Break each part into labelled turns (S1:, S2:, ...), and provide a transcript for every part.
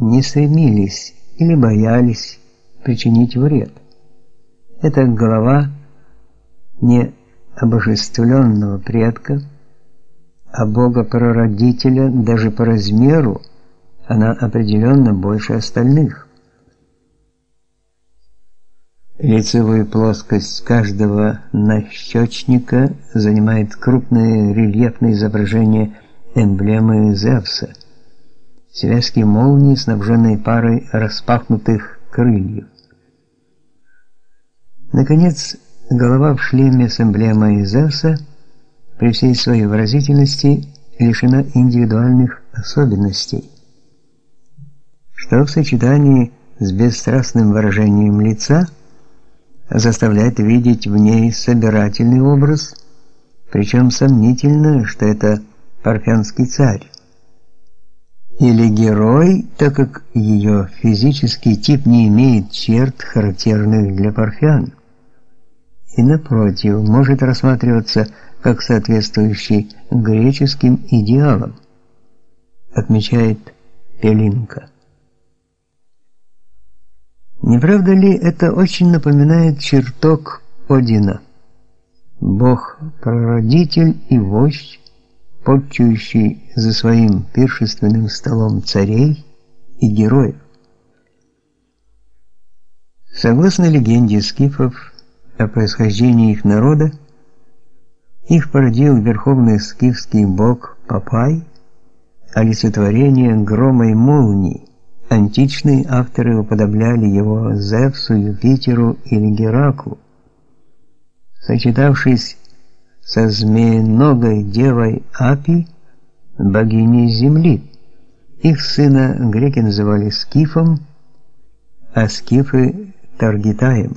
S1: не стремились или боялись причинить вред. Это голова не обожествленного предка, а бога-прародителя даже по размеру она определенно больше остальных. Лицевую плоскость каждого нащечника занимает крупное рельефное изображение эмблемы Зевса. Связки молнии, снабженные парой распахнутых крыльев. Наконец, голова в шлеме с эмблемой Зевса при всей своей выразительности лишена индивидуальных особенностей, что в сочетании с бесстрастным выражением лица заставляет видеть в ней собирательный образ, причем сомнительно, что это парфянский царь или герой, так как ее физический тип не имеет черт, характерных для парфян, и напротив, может рассматриваться как соответствующий греческим идеалам, отмечает Пелинка. Не правда ли это очень напоминает чертог Одина? Бог-прародитель и вождь подчующий за своим пиршественным столом царей и героев. Согласно легенде скифов о происхождении их народа, их породил верховный скифский бог Папай, олицетворение грома и молнии. Античные авторы уподобляли его Зевсу, Юпитеру или Гераклу. Сочетавшись со змееногой девой Апи, богиней земли. Их сына греки называли Скифом, а скифы Таргитаем.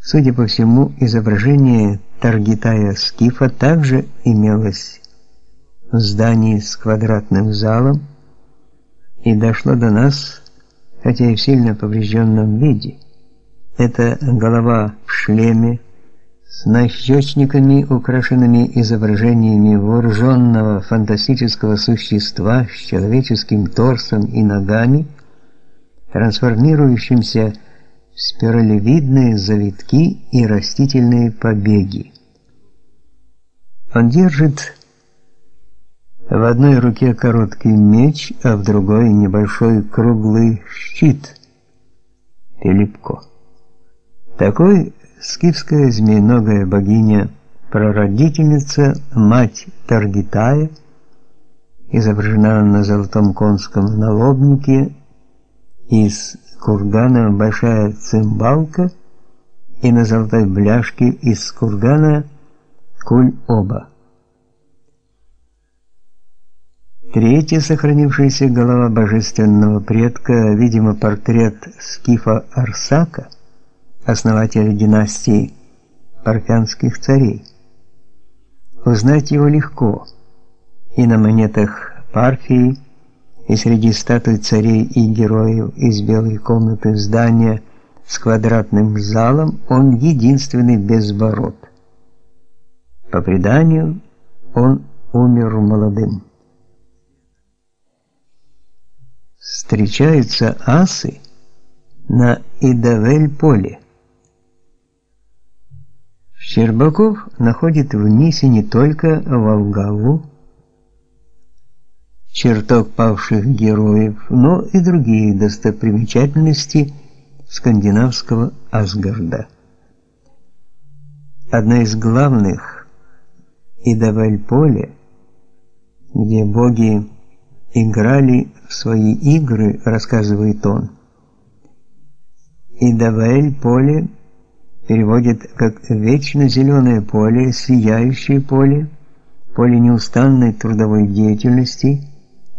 S1: Судя по всему, изображение Таргитая Скифа также имелось в здании с квадратным залом и дошло до нас, хотя и в сильно поврежденном виде. Это голова в шлеме, с нащечниками, украшенными изображениями вооруженного фантастического существа с человеческим торсом и ногами, трансформирующимся в спиралевидные завитки и растительные побеги. Он держит в одной руке короткий меч, а в другой небольшой круглый щит. Пелипко. Такой скифская змеиногая богиня, прародительница, мать Таргитая, изображена на золотом конском налобнике из кургана большая цимбалка и на золотой бляшке из кургана куль-оба. Третья сохранившаяся голова божественного предка, видимо, портрет скифа Арсака – основателя династии парфянских царей. Узнать его легко и на монетах Парфии, и среди статуй царей и героев из белой комнаты здания с квадратным залом он единственный без ворот. По преданию, он умер молодым. Встречаются асы на Идавель-поле. Щербаков находит в Нисе не только Волгаву, чертог павших героев, но и другие достопримечательности скандинавского Асгарда. Одна из главных Идавель-поле, где боги играли в свои игры, рассказывает он. Идавель-поле – переводит как «вечно зеленое поле», «сияющее поле», «поле неустанной трудовой деятельности»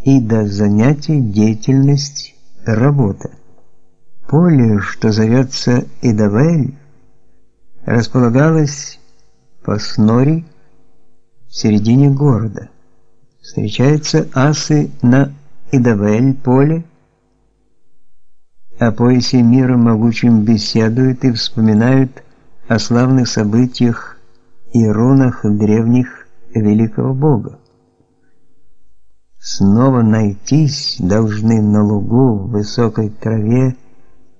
S1: и «до занятий деятельность работа». Поле, что зовется Идавель, располагалось по Снори в середине города. Встречаются асы на Идавель поле, о поясе мира могучим беседуют и вспоминают о славных событиях и рунах древних великого бога. снова найтись должны на лугу в высокой траве